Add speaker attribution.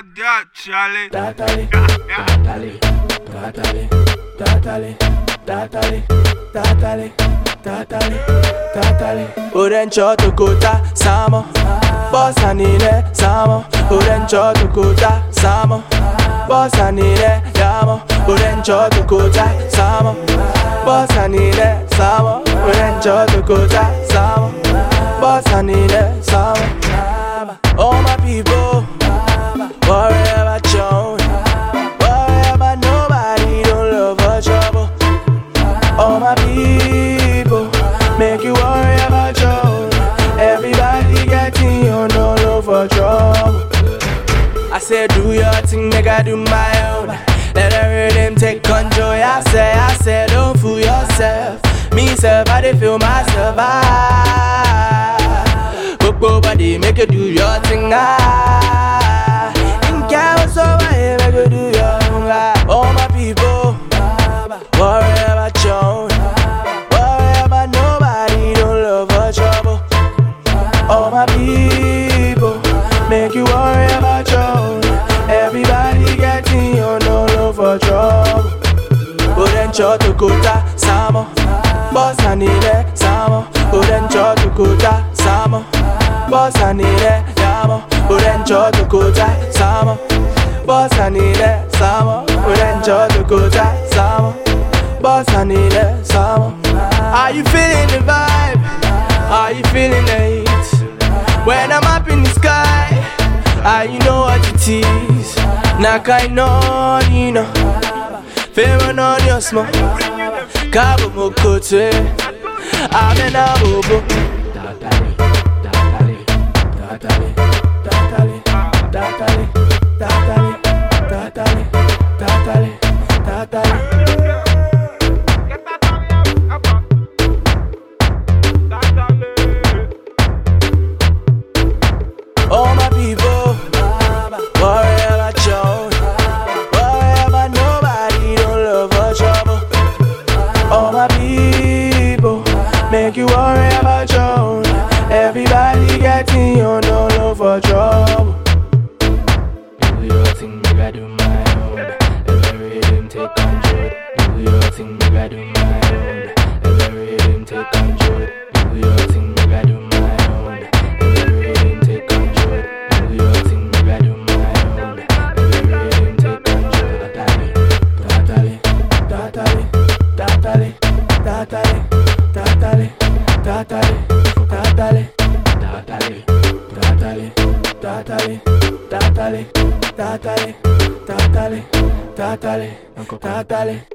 Speaker 1: that, Charlie.
Speaker 2: Dátale, dátale, dátale, dátale, dátale, dátale, dátale, dátale. Urencho tukuta samo, bossa nile samo. Urencho tukuta samo, bossa nile yamo. Urencho tukuta samo, bossa nile samo. Urencho tukuta samo, bossa nile samo. All my people. Said, do your thing, make I do my own. Let the rhythm take control. I say, I said, don't fool yourself. Me, self, I feel myself. I, but nobody make you do your thing. I, think I was over here, make you do your own. I, all my people, worry about your own. Worry about nobody, don't love for trouble. All my people make you worry about your own. Everybody getting you no no for trouble. Odencho to kuta samo, boss anile samo. Odencho to kuta samo, boss anile samo. Odencho to kuta samo, boss anile samo. Odencho to kota samo, boss anile samo. Are you feeling the vibe? Are you feeling the heat? When I'm up in the sky. I you know what it is. Naka no nino, Fero no smoke. Kabo mokote, I'm a bobo. Datale, datale, datale, datale, datale, datale, datale, datale. Make you worry about your own. Everybody getting you, no love for trouble. Do your thing, make I do my own. The rhythm take control. Do your thing, make I do my own. The rhythm take control. Do your thing, make I do my own. The rhythm take control. Do your thing, make I do my own. The rhythm take control. Datale, datale, datale, datale, Tátale, tátale, tátale, tátale, tátale, tátale, tátale,